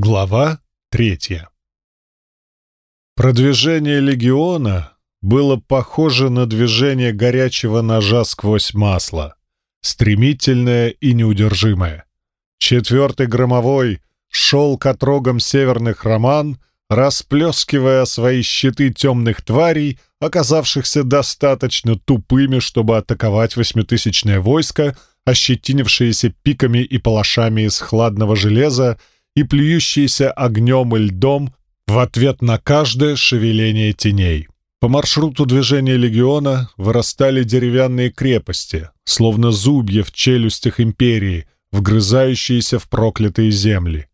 Глава третья Продвижение легиона было похоже на движение горячего ножа сквозь масло, стремительное и неудержимое. Четвертый громовой шел к отрогам северных роман, расплескивая свои щиты темных тварей, оказавшихся достаточно тупыми, чтобы атаковать восьмитысячное войско, ощетинившееся пиками и палашами из хладного железа, и плюющиеся огнем и льдом в ответ на каждое шевеление теней. По маршруту движения легиона вырастали деревянные крепости, словно зубья в челюстях империи, вгрызающиеся в проклятые земли.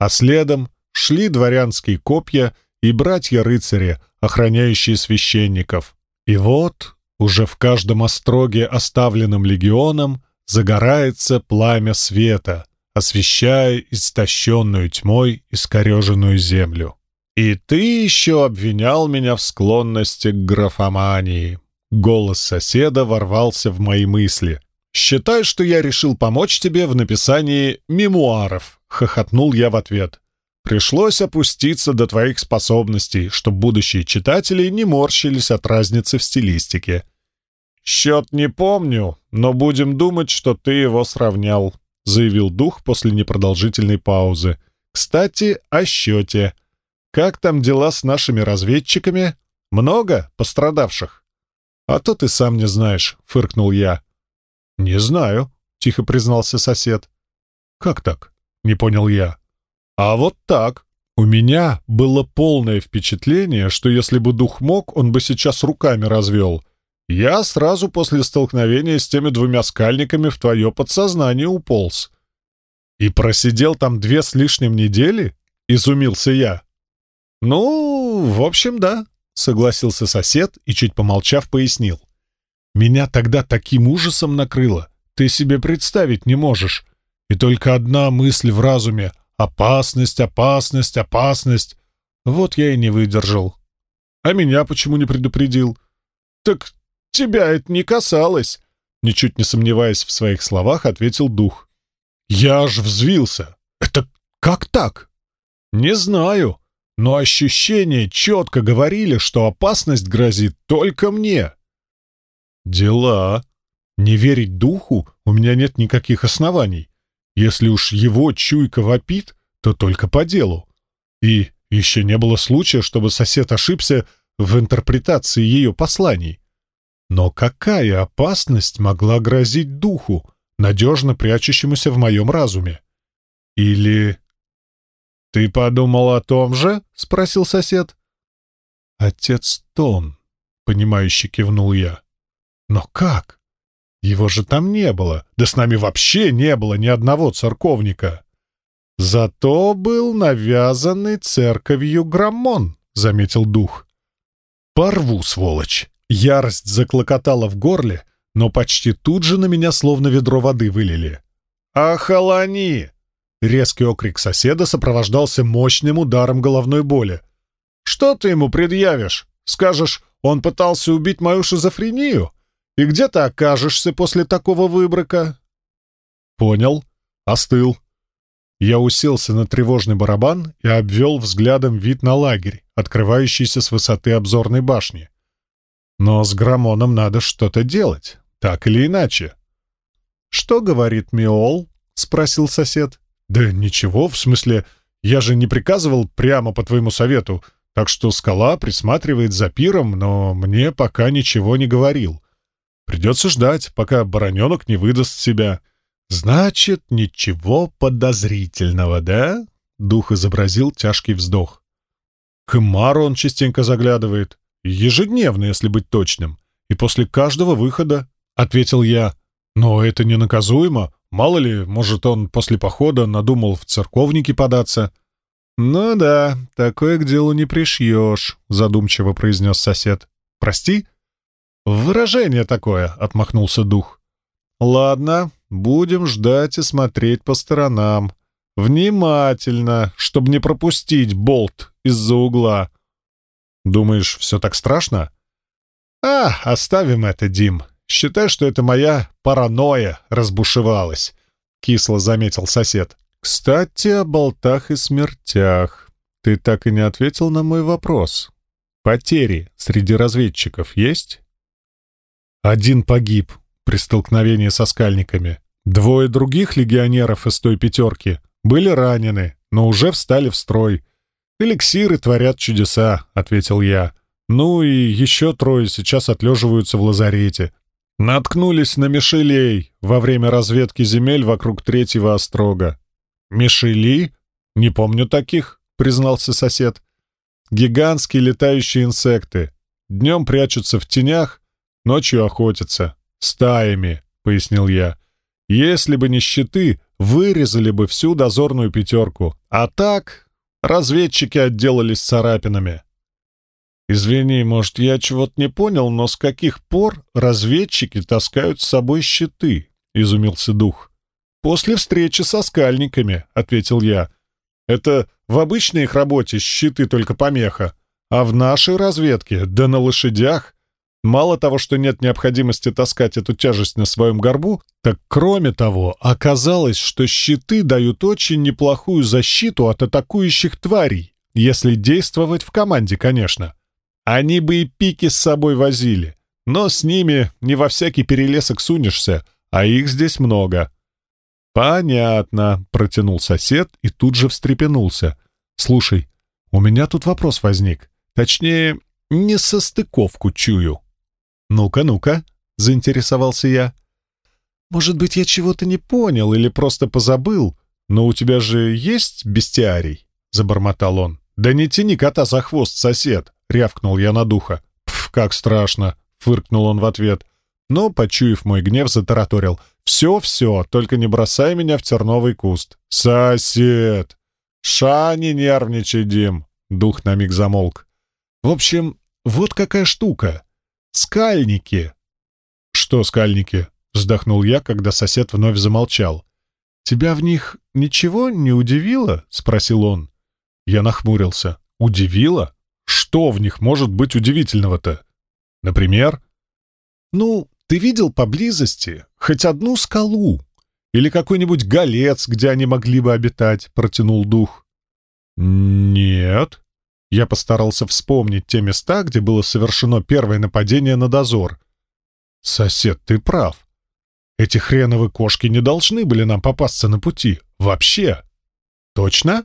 А следом шли дворянские копья и братья-рыцари, охраняющие священников. И вот, уже в каждом остроге, оставленном легионом, загорается пламя света — освещая истощенную тьмой искореженную землю. «И ты еще обвинял меня в склонности к графомании». Голос соседа ворвался в мои мысли. «Считай, что я решил помочь тебе в написании мемуаров», — хохотнул я в ответ. «Пришлось опуститься до твоих способностей, чтобы будущие читатели не морщились от разницы в стилистике. Счет не помню, но будем думать, что ты его сравнял. — заявил дух после непродолжительной паузы. «Кстати, о счете. Как там дела с нашими разведчиками? Много пострадавших?» «А то ты сам не знаешь», — фыркнул я. «Не знаю», — тихо признался сосед. «Как так?» — не понял я. «А вот так. У меня было полное впечатление, что если бы дух мог, он бы сейчас руками развел. Я сразу после столкновения с теми двумя скальниками в твое подсознание уполз. И просидел там две с лишним недели? Изумился я. Ну, в общем, да, согласился сосед и, чуть помолчав, пояснил. Меня тогда таким ужасом накрыло, ты себе представить не можешь. И только одна мысль в разуме — опасность, опасность, опасность. Вот я и не выдержал. А меня почему не предупредил? Так тебя это не касалось!» Ничуть не сомневаясь в своих словах, ответил дух. «Я аж взвился. Это как так?» «Не знаю, но ощущения четко говорили, что опасность грозит только мне». «Дела. Не верить духу у меня нет никаких оснований. Если уж его чуйка вопит, то только по делу. И еще не было случая, чтобы сосед ошибся в интерпретации ее посланий. Но какая опасность могла грозить духу, надежно прячущемуся в моем разуме? Или... «Ты подумал о том же?» — спросил сосед. «Отец Тон», — понимающе кивнул я. «Но как? Его же там не было, да с нами вообще не было ни одного церковника». «Зато был навязанный церковью граммон», — заметил дух. «Порву, сволочь!» Ярость заклокотала в горле, но почти тут же на меня словно ведро воды вылили. «Охолони!» Резкий окрик соседа сопровождался мощным ударом головной боли. «Что ты ему предъявишь? Скажешь, он пытался убить мою шизофрению? И где ты окажешься после такого выброка?» «Понял. Остыл». Я уселся на тревожный барабан и обвел взглядом вид на лагерь, открывающийся с высоты обзорной башни. Но с Грамоном надо что-то делать, так или иначе. «Что говорит Миол?» — спросил сосед. «Да ничего, в смысле, я же не приказывал прямо по твоему совету, так что скала присматривает за пиром, но мне пока ничего не говорил. Придется ждать, пока бароненок не выдаст себя». «Значит, ничего подозрительного, да?» — дух изобразил тяжкий вздох. «К Мару он частенько заглядывает. Ежедневно, если быть точным. И после каждого выхода, — ответил я. Но это не наказуемо. Мало ли, может, он после похода надумал в церковники податься. «Ну да, такое к делу не пришьешь», — задумчиво произнес сосед. «Прости?» «Выражение такое», — отмахнулся дух. «Ладно, будем ждать и смотреть по сторонам. Внимательно, чтобы не пропустить болт из-за угла. Думаешь, все так страшно? А, оставим это, Дим. Считай, что это моя паранойя разбушевалась, кисло заметил сосед. Кстати, о болтах и смертях. Ты так и не ответил на мой вопрос. Потери среди разведчиков есть? Один погиб при столкновении со скальниками. Двое других легионеров из той пятерки были ранены, но уже встали в строй. «Эликсиры творят чудеса», — ответил я. «Ну и еще трое сейчас отлеживаются в лазарете. Наткнулись на Мишелей во время разведки земель вокруг третьего острога. «Мишели? Не помню таких», — признался сосед. «Гигантские летающие инсекты. Днем прячутся в тенях, ночью охотятся. Стаями», — пояснил я. «Если бы не щиты, вырезали бы всю дозорную пятерку. А так разведчики отделались царапинами». «Извини, может, я чего-то не понял, но с каких пор разведчики таскают с собой щиты?» — изумился дух. «После встречи со скальниками», — ответил я. «Это в обычной их работе щиты только помеха, а в нашей разведке, да на лошадях. Мало того, что нет необходимости таскать эту тяжесть на своем горбу, так кроме того, оказалось, что щиты дают очень неплохую защиту от атакующих тварей, если действовать в команде, конечно. Они бы и пики с собой возили, но с ними не во всякий перелесок сунешься, а их здесь много. «Понятно», — протянул сосед и тут же встрепенулся. «Слушай, у меня тут вопрос возник. Точнее, не состыковку чую». «Ну-ка, ну-ка», — заинтересовался я. «Может быть, я чего-то не понял или просто позабыл, но у тебя же есть бестиарий?» — забормотал он. «Да не тяни кота за хвост, сосед!» — рявкнул я на духа. «Пф, как страшно!» — фыркнул он в ответ. Но, почуяв мой гнев, затараторил. «Все-все, только не бросай меня в терновый куст». «Сосед!» «Ша, не нервничай, Дим!» Дух на миг замолк. «В общем, вот какая штука. Скальники!» «Что скальники?» — вздохнул я, когда сосед вновь замолчал. «Тебя в них ничего не удивило?» — спросил он. Я нахмурился. «Удивило? Что в них может быть удивительного-то? Например?» «Ну, ты видел поблизости хоть одну скалу? Или какой-нибудь голец, где они могли бы обитать?» — протянул дух. «Нет». Я постарался вспомнить те места, где было совершено первое нападение на дозор. «Сосед, ты прав. Эти хреновые кошки не должны были нам попасться на пути. Вообще». «Точно?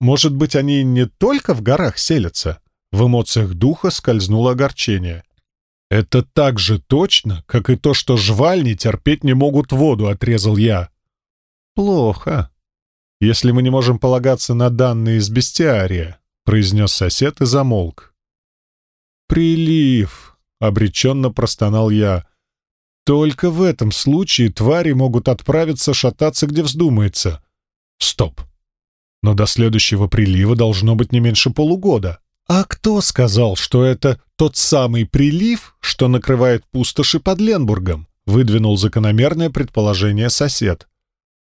Может быть, они не только в горах селятся?» В эмоциях духа скользнуло огорчение. «Это так же точно, как и то, что жвальни терпеть не могут воду», — отрезал я. «Плохо. Если мы не можем полагаться на данные из бестиария», — произнес сосед и замолк. «Прилив», — обреченно простонал я. «Только в этом случае твари могут отправиться шататься, где вздумается». «Стоп! Но до следующего прилива должно быть не меньше полугода». «А кто сказал, что это тот самый прилив, что накрывает пустоши под Ленбургом?» — выдвинул закономерное предположение сосед.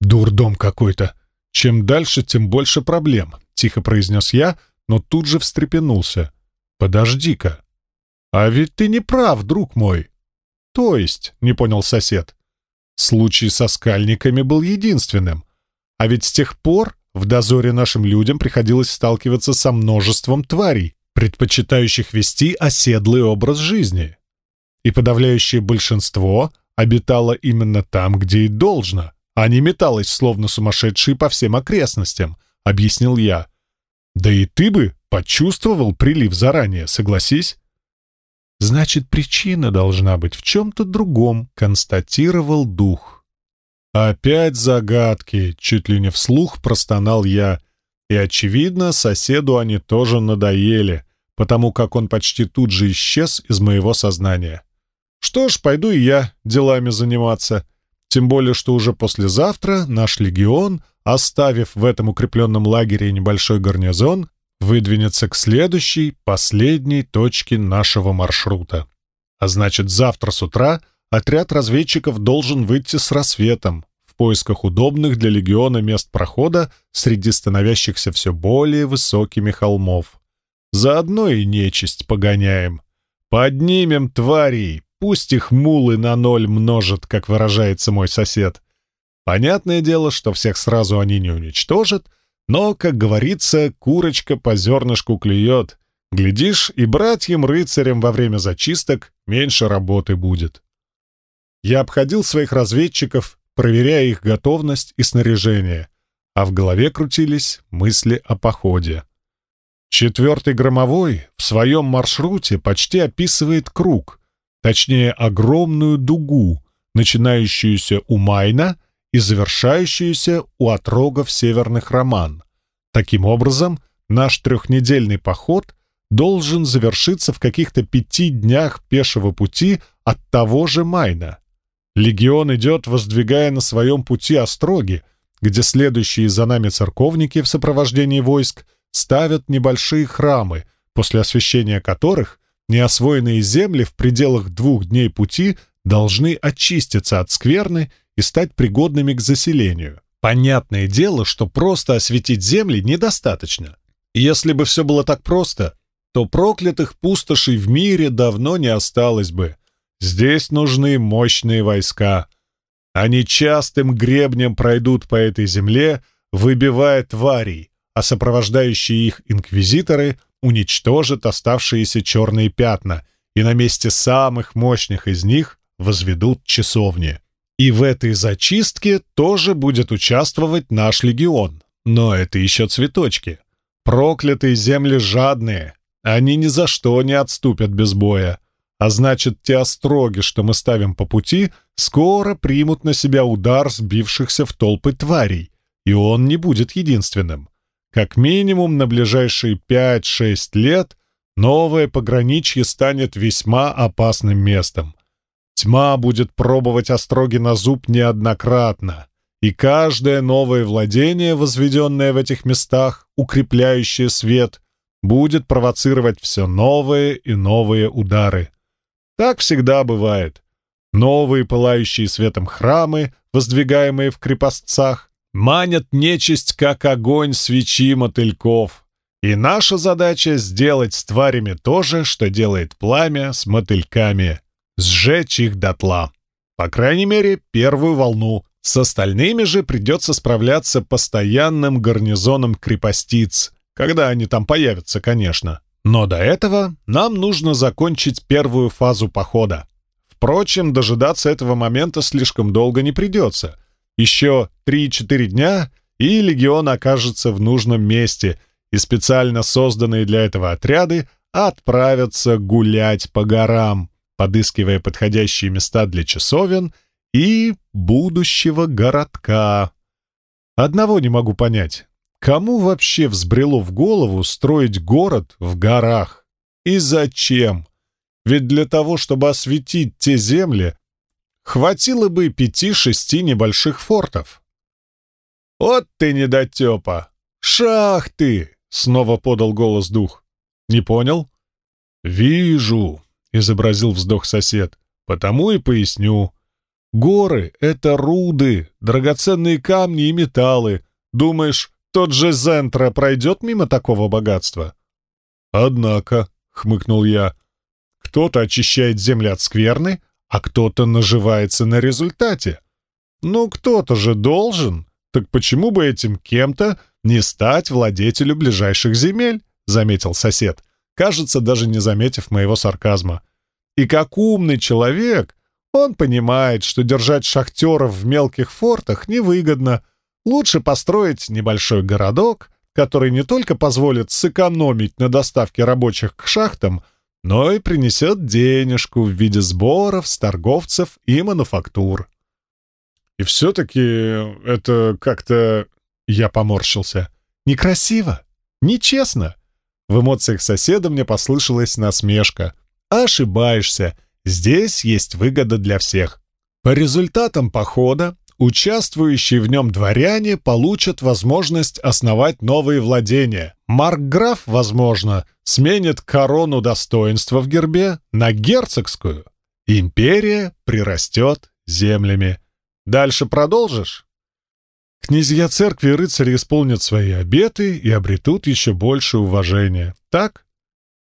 «Дурдом какой-то. Чем дальше, тем больше проблем», — тихо произнес я, но тут же встрепенулся. «Подожди-ка. А ведь ты не прав, друг мой». «То есть?» — не понял сосед. «Случай со скальниками был единственным. А ведь с тех пор в дозоре нашим людям приходилось сталкиваться со множеством тварей, предпочитающих вести оседлый образ жизни. И подавляющее большинство обитало именно там, где и должно, а не металось, словно сумасшедшие по всем окрестностям, объяснил я. Да и ты бы почувствовал прилив заранее, согласись? Значит, причина должна быть в чем-то другом, констатировал дух. «Опять загадки!» — чуть ли не вслух простонал я. И, очевидно, соседу они тоже надоели, потому как он почти тут же исчез из моего сознания. Что ж, пойду и я делами заниматься. Тем более, что уже послезавтра наш легион, оставив в этом укрепленном лагере небольшой гарнизон, выдвинется к следующей, последней точке нашего маршрута. А значит, завтра с утра — отряд разведчиков должен выйти с рассветом в поисках удобных для легиона мест прохода среди становящихся все более высокими холмов. Заодно и нечисть погоняем. Поднимем тварей, пусть их мулы на ноль множат, как выражается мой сосед. Понятное дело, что всех сразу они не уничтожат, но, как говорится, курочка по зернышку клюет. Глядишь, и братьям-рыцарям во время зачисток меньше работы будет. Я обходил своих разведчиков, проверяя их готовность и снаряжение, а в голове крутились мысли о походе. Четвертый громовой в своем маршруте почти описывает круг, точнее огромную дугу, начинающуюся у Майна и завершающуюся у отрогов северных роман. Таким образом, наш трехнедельный поход должен завершиться в каких-то пяти днях пешего пути от того же Майна. Легион идет, воздвигая на своем пути остроги, где следующие за нами церковники в сопровождении войск ставят небольшие храмы, после освящения которых неосвоенные земли в пределах двух дней пути должны очиститься от скверны и стать пригодными к заселению. Понятное дело, что просто осветить земли недостаточно. если бы все было так просто, то проклятых пустошей в мире давно не осталось бы. Здесь нужны мощные войска. Они частым гребнем пройдут по этой земле, выбивая тварей, а сопровождающие их инквизиторы уничтожат оставшиеся черные пятна и на месте самых мощных из них возведут часовни. И в этой зачистке тоже будет участвовать наш легион. Но это еще цветочки. Проклятые земли жадные. Они ни за что не отступят без боя. А значит, те остроги, что мы ставим по пути, скоро примут на себя удар сбившихся в толпы тварей. И он не будет единственным. Как минимум на ближайшие 5-6 лет новое пограничье станет весьма опасным местом. Тьма будет пробовать остроги на зуб неоднократно, и каждое новое владение, возведенное в этих местах, укрепляющее свет, будет провоцировать все новые и новые удары. Так всегда бывает. Новые пылающие светом храмы, воздвигаемые в крепостцах, манят нечисть, как огонь свечи мотыльков. И наша задача — сделать с тварями то же, что делает пламя с мотыльками сжечь их дотла. По крайней мере, первую волну. С остальными же придется справляться постоянным гарнизоном крепостиц, когда они там появятся, конечно. Но до этого нам нужно закончить первую фазу похода. Впрочем, дожидаться этого момента слишком долго не придется. Еще 3-4 дня, и легион окажется в нужном месте, и специально созданные для этого отряды отправятся гулять по горам подыскивая подходящие места для часовен и будущего городка. Одного не могу понять. Кому вообще взбрело в голову строить город в горах? И зачем? Ведь для того, чтобы осветить те земли, хватило бы пяти-шести небольших фортов. «Вот ты недотепа! Шах ты!» — снова подал голос дух. «Не понял?» «Вижу!» Изобразил вздох сосед. Потому и поясню. Горы — это руды, драгоценные камни и металлы. Думаешь, тот же Зентра пройдет мимо такого богатства? Однако, — хмыкнул я, — кто-то очищает земли от скверны, а кто-то наживается на результате. Ну, кто-то же должен. Так почему бы этим кем-то не стать владетелю ближайших земель? — заметил сосед кажется, даже не заметив моего сарказма. И как умный человек, он понимает, что держать шахтеров в мелких фортах невыгодно. Лучше построить небольшой городок, который не только позволит сэкономить на доставке рабочих к шахтам, но и принесет денежку в виде сборов с торговцев и мануфактур. И все-таки это как-то... Я поморщился. Некрасиво, нечестно. В эмоциях соседа мне послышалась насмешка. «Ошибаешься. Здесь есть выгода для всех». По результатам похода участвующие в нем дворяне получат возможность основать новые владения. Маркграф, возможно, сменит корону достоинства в гербе на герцогскую. Империя прирастет землями. Дальше продолжишь? Князья церкви и рыцари исполнят свои обеты и обретут еще больше уважения. Так?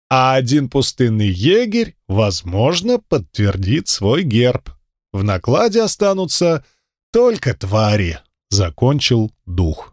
А один пустынный егерь, возможно, подтвердит свой герб. В накладе останутся Только твари!» — закончил дух.